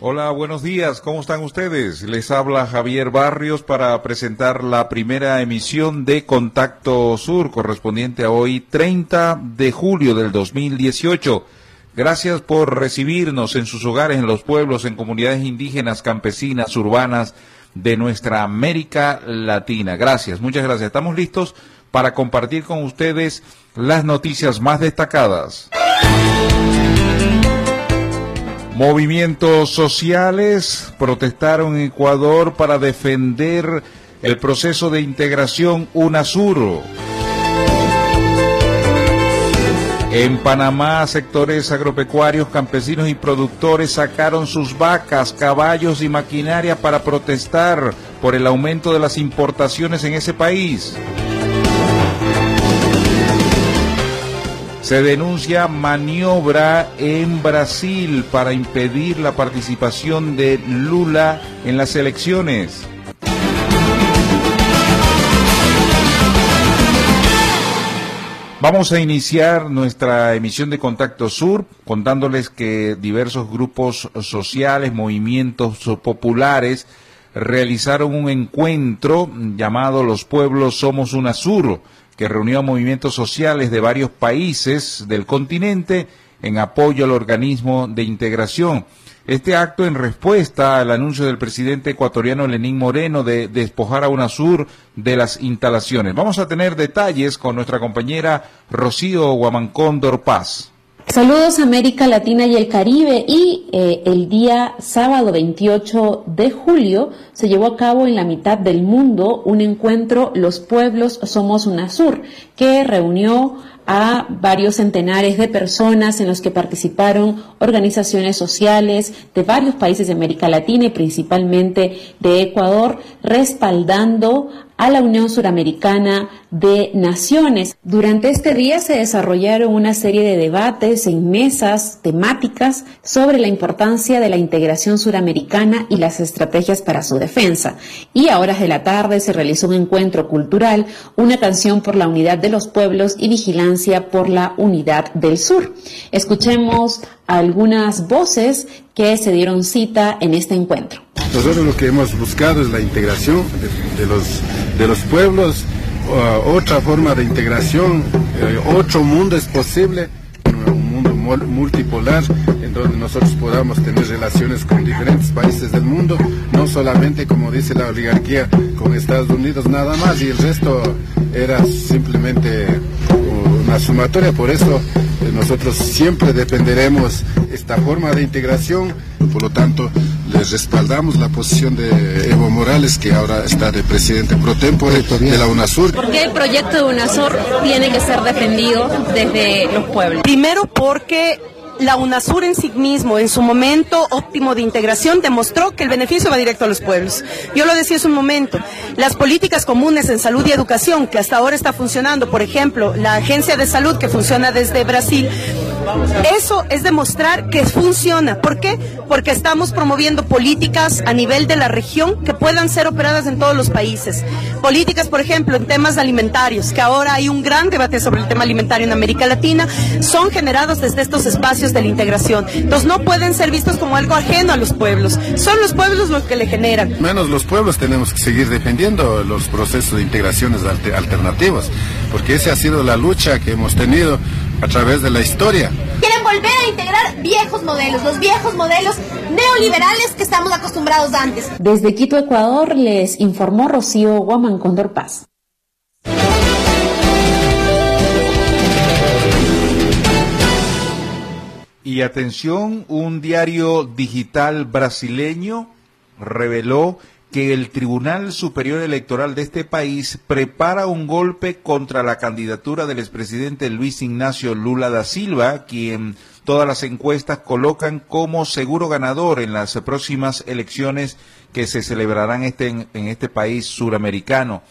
Hola, buenos días, ¿cómo están ustedes? Les habla Javier Barrios para presentar la primera emisión de Contacto Sur, correspondiente a hoy 30 de julio del 2018. Gracias por recibirnos en sus hogares, en los pueblos, en comunidades indígenas, campesinas, urbanas de nuestra América Latina. Gracias, muchas gracias. Estamos listos para compartir con ustedes las noticias más destacadas. Movimientos sociales protestaron en Ecuador para defender el proceso de integración UNASUR. En Panamá, sectores agropecuarios, campesinos y productores sacaron sus vacas, caballos y maquinaria para protestar por el aumento de las importaciones en ese país. Se denuncia maniobra en Brasil para impedir la participación de Lula en las elecciones. Vamos a iniciar nuestra emisión de Contacto Sur contándoles que diversos grupos sociales, movimientos populares realizaron un encuentro llamado Los Pueblos Somos Una Sur que reunió a movimientos sociales de varios países del continente en apoyo al organismo de integración. Este acto en respuesta al anuncio del presidente ecuatoriano Lenín Moreno de despojar a UNASUR de las instalaciones. Vamos a tener detalles con nuestra compañera Rocío Guamancóndor Paz. Saludos América Latina y el Caribe. Y eh, el día sábado 28 de julio se llevó a cabo en la mitad del mundo un encuentro Los Pueblos Somos UNASUR que reunió a varios centenares de personas en los que participaron organizaciones sociales de varios países de América Latina y principalmente de Ecuador, respaldando a la Unión Suramericana de Naciones. Durante este día se desarrollaron una serie de debates en mesas temáticas sobre la importancia de la integración suramericana y las estrategias para su defensa. Y a horas de la tarde se realizó un encuentro cultural, una canción por la unidad de los pueblos y vigilancia por la unidad del sur. Escuchemos algunas voces que se dieron cita en este encuentro. Nosotros lo que hemos buscado es la integración de, los, de los pueblos, uh, otra forma de integración, eh, otro mundo es posible, un mundo multipolar en donde nosotros podamos tener relaciones con diferentes países del mundo, no solamente como dice la oligarquía con Estados Unidos nada más y el resto era simplemente una sumatoria, por eso eh, nosotros siempre dependeremos esta forma de integración, por lo tanto respaldamos la posición de Evo Morales, que ahora está de presidente pro tempore de la UNASUR. ¿Por qué el proyecto de UNASUR tiene que ser defendido desde los pueblos? Primero porque la UNASUR en sí mismo, en su momento óptimo de integración, demostró que el beneficio va directo a los pueblos. Yo lo decía hace un momento, las políticas comunes en salud y educación, que hasta ahora está funcionando, por ejemplo, la agencia de salud que funciona desde Brasil, eso es demostrar que funciona. ¿Por qué? Porque estamos promoviendo políticas a nivel de la región que puedan ser operadas en todos los países. Políticas, por ejemplo, en temas alimentarios, que ahora hay un gran debate sobre el tema alimentario en América Latina, son generados desde estos espacios de la integración. Entonces no pueden ser vistos como algo ajeno a los pueblos. Son los pueblos los que le generan. Menos los pueblos tenemos que seguir defendiendo los procesos de integraciones alternativos, porque esa ha sido la lucha que hemos tenido a través de la historia. Quieren volver a integrar viejos modelos, los viejos modelos neoliberales que estamos acostumbrados antes. Desde Quito, Ecuador, les informó Rocío Guaman Condor Paz. Y atención, un diario digital brasileño reveló que el Tribunal Superior Electoral de este país prepara un golpe contra la candidatura del expresidente Luis Ignacio Lula da Silva, quien todas las encuestas colocan como seguro ganador en las próximas elecciones que se celebrarán este, en, este país suramericano.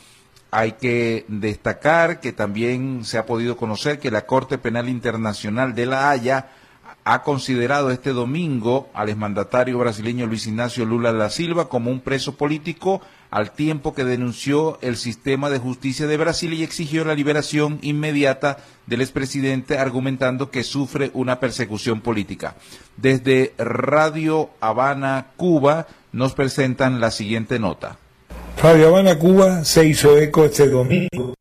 Hay que destacar que también se ha podido conocer que la Corte Penal Internacional de La Haya ha considerado este domingo al exmandatario brasileño Luis Ignacio Lula da Silva como un preso político al tiempo que denunció el sistema de justicia de Brasil y exigió la liberación inmediata del expresidente argumentando que sufre una persecución política. Desde Radio Habana, Cuba, nos presentan la siguiente nota. Radio Habana, Cuba se hizo eco este domingo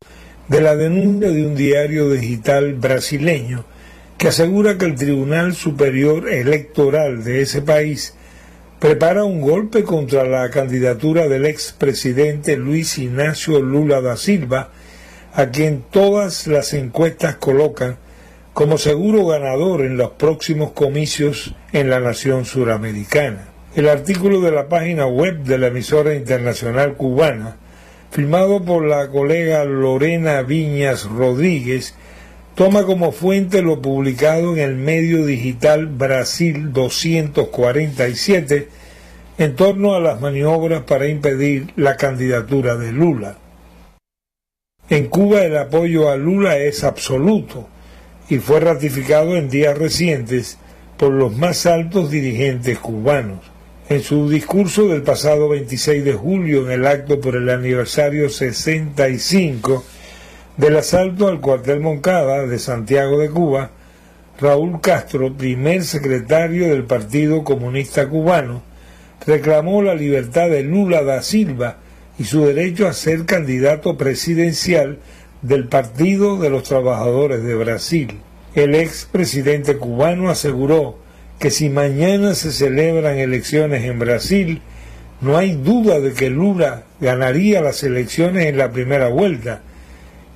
de la denuncia de un diario digital brasileño que asegura que el Tribunal Superior Electoral de ese país prepara un golpe contra la candidatura del expresidente Luis Ignacio Lula da Silva, a quien todas las encuestas colocan como seguro ganador en los próximos comicios en la nación suramericana. El artículo de la página web de la emisora internacional cubana, firmado por la colega Lorena Viñas Rodríguez, toma como fuente lo publicado en el medio digital Brasil 247 en torno a las maniobras para impedir la candidatura de Lula. En Cuba el apoyo a Lula es absoluto y fue ratificado en días recientes por los más altos dirigentes cubanos. En su discurso del pasado 26 de julio en el acto por el aniversario 65 del asalto al cuartel Moncada de Santiago de Cuba, Raúl Castro, primer secretario del Partido Comunista Cubano, reclamó la libertad de Lula da Silva y su derecho a ser candidato presidencial del Partido de los Trabajadores de Brasil. El expresidente cubano aseguró que si mañana se celebran elecciones en Brasil, no hay duda de que Lula ganaría las elecciones en la primera vuelta,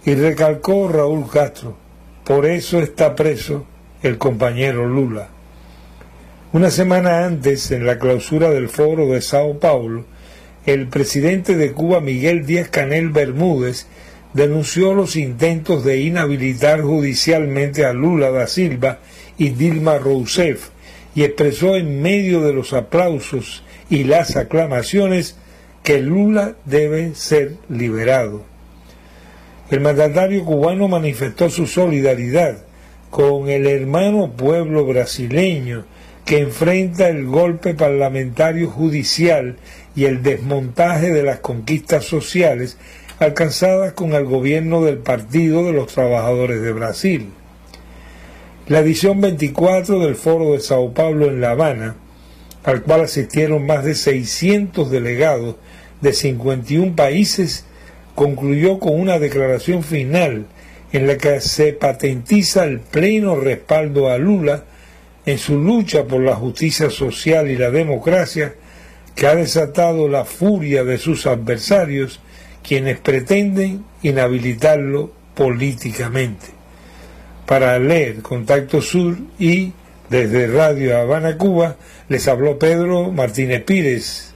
y recalcó Raúl Castro, por eso está preso el compañero Lula. Una semana antes, en la clausura del foro de Sao Paulo, el presidente de Cuba, Miguel Díaz Canel Bermúdez, denunció los intentos de inhabilitar judicialmente a Lula da Silva y Dilma Rousseff y expresó en medio de los aplausos y las aclamaciones que Lula debe ser liberado. El mandatario cubano manifestó su solidaridad con el hermano pueblo brasileño que enfrenta el golpe parlamentario judicial y el desmontaje de las conquistas sociales alcanzadas con el gobierno del Partido de los Trabajadores de Brasil. La edición 24 del Foro de Sao Paulo en La Habana, al cual asistieron más de 600 delegados de 51 países, concluyó con una declaración final en la que se patentiza el pleno respaldo a Lula en su lucha por la justicia social y la democracia, que ha desatado la furia de sus adversarios, quienes pretenden inhabilitarlo políticamente. Para leer Contacto Sur y desde Radio Habana, Cuba, les habló Pedro Martínez Pírez.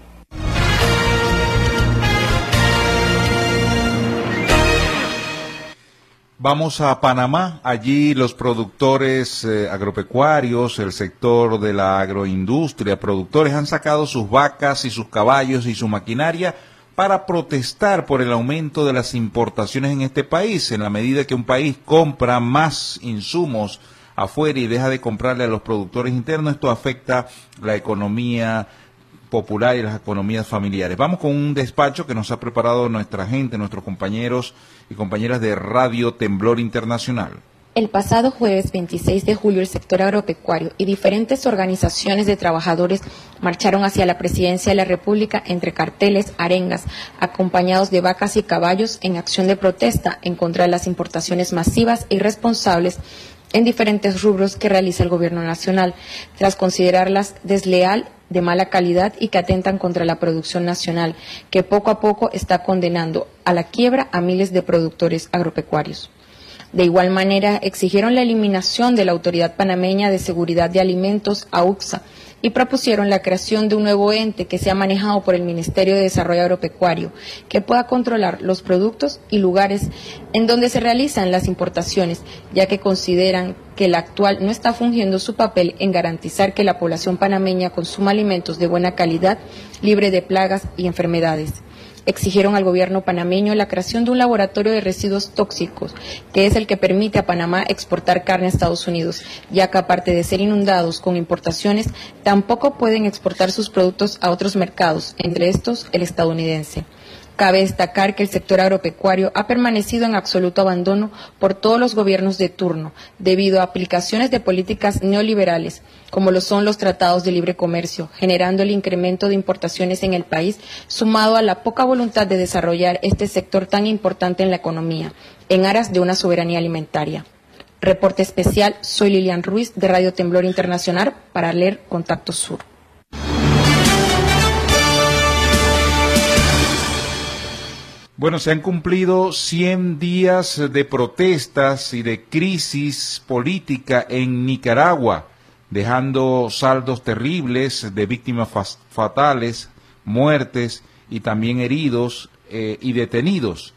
Vamos a Panamá. Allí los productores eh, agropecuarios, el sector de la agroindustria, productores han sacado sus vacas y sus caballos y su maquinaria para protestar por el aumento de las importaciones en este país. En la medida que un país compra más insumos afuera y deja de comprarle a los productores internos, esto afecta la economía popular y las economías familiares. Vamos con un despacho que nos ha preparado nuestra gente, nuestros compañeros y compañeras de Radio Temblor Internacional. El pasado jueves 26 de julio, el sector agropecuario y diferentes organizaciones de trabajadores marcharon hacia la presidencia de la República entre carteles, arengas, acompañados de vacas y caballos en acción de protesta en contra de las importaciones masivas e irresponsables en diferentes rubros que realiza el Gobierno Nacional, tras considerarlas desleal de mala calidad y que atentan contra la producción nacional, que poco a poco está condenando a la quiebra a miles de productores agropecuarios. De igual manera, exigieron la eliminación de la Autoridad Panameña de Seguridad de Alimentos, AUXA, y propusieron la creación de un nuevo ente que sea manejado por el Ministerio de Desarrollo Agropecuario, que pueda controlar los productos y lugares en donde se realizan las importaciones, ya que consideran que el actual no está fungiendo su papel en garantizar que la población panameña consuma alimentos de buena calidad, libre de plagas y enfermedades exigieron al gobierno panameño la creación de un laboratorio de residuos tóxicos, que es el que permite a Panamá exportar carne a Estados Unidos, ya que aparte de ser inundados con importaciones, tampoco pueden exportar sus productos a otros mercados, entre estos el estadounidense. Cabe destacar que el sector agropecuario ha permanecido en absoluto abandono por todos los gobiernos de turno, debido a aplicaciones de políticas neoliberales, como lo son los tratados de libre comercio, generando el incremento de importaciones en el país, sumado a la poca voluntad de desarrollar este sector tan importante en la economía, en aras de una soberanía alimentaria. Reporte especial, soy Lilian Ruiz de Radio Temblor Internacional para leer Contacto Sur. Bueno, se han cumplido 100 días de protestas y de crisis política en Nicaragua, dejando saldos terribles de víctimas fatales, muertes y también heridos eh, y detenidos.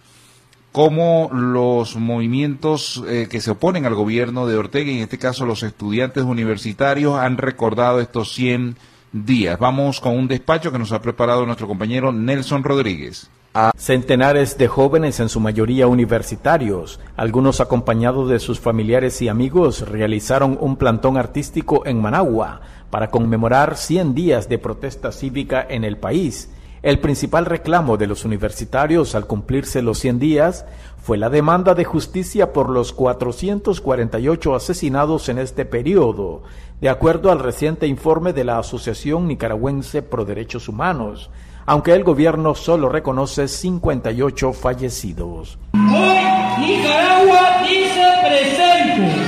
Como los movimientos eh, que se oponen al gobierno de Ortega, en este caso los estudiantes universitarios, han recordado estos 100 días. Vamos con un despacho que nos ha preparado nuestro compañero Nelson Rodríguez centenares de jóvenes, en su mayoría universitarios, algunos acompañados de sus familiares y amigos, realizaron un plantón artístico en Managua para conmemorar 100 días de protesta cívica en el país. El principal reclamo de los universitarios al cumplirse los 100 días fue la demanda de justicia por los 448 asesinados en este periodo, de acuerdo al reciente informe de la Asociación Nicaragüense Pro Derechos Humanos aunque el gobierno solo reconoce 58 fallecidos. Hoy Nicaragua dice presente.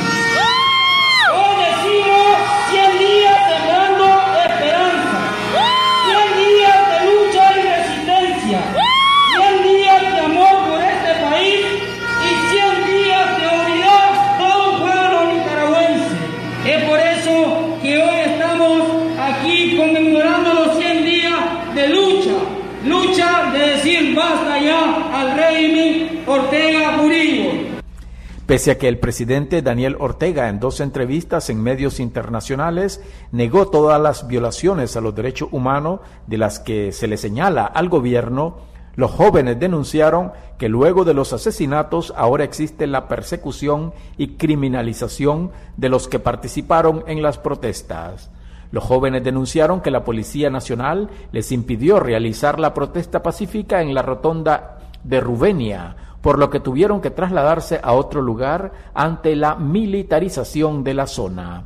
Pese a que el presidente Daniel Ortega en dos entrevistas en medios internacionales negó todas las violaciones a los derechos humanos de las que se le señala al gobierno, los jóvenes denunciaron que luego de los asesinatos ahora existe la persecución y criminalización de los que participaron en las protestas. Los jóvenes denunciaron que la Policía Nacional les impidió realizar la protesta pacífica en la rotonda de Rubenia, por lo que tuvieron que trasladarse a otro lugar ante la militarización de la zona.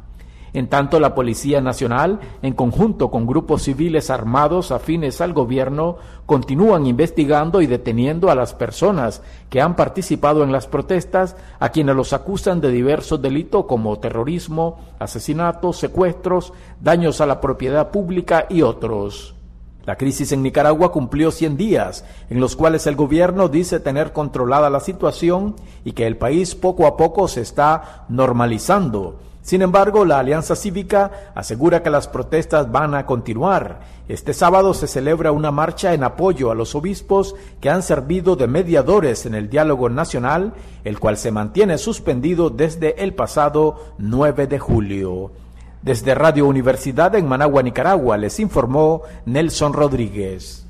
En tanto, la Policía Nacional, en conjunto con grupos civiles armados afines al gobierno, continúan investigando y deteniendo a las personas que han participado en las protestas, a quienes los acusan de diversos delitos como terrorismo, asesinatos, secuestros, daños a la propiedad pública y otros. La crisis en Nicaragua cumplió 100 días, en los cuales el gobierno dice tener controlada la situación y que el país poco a poco se está normalizando. Sin embargo, la Alianza Cívica asegura que las protestas van a continuar. Este sábado se celebra una marcha en apoyo a los obispos que han servido de mediadores en el diálogo nacional, el cual se mantiene suspendido desde el pasado 9 de julio. Desde Radio Universidad en Managua, Nicaragua, les informó Nelson Rodríguez.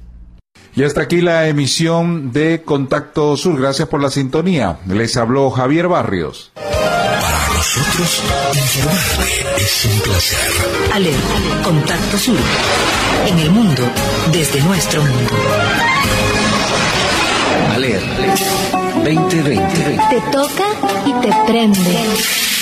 Y hasta aquí la emisión de Contacto Sur. Gracias por la sintonía. Les habló Javier Barrios. Para nosotros, informarle es un placer. Ale, Contacto Sur. En el mundo, desde nuestro mundo. Aler 2020. Te toca y te prende.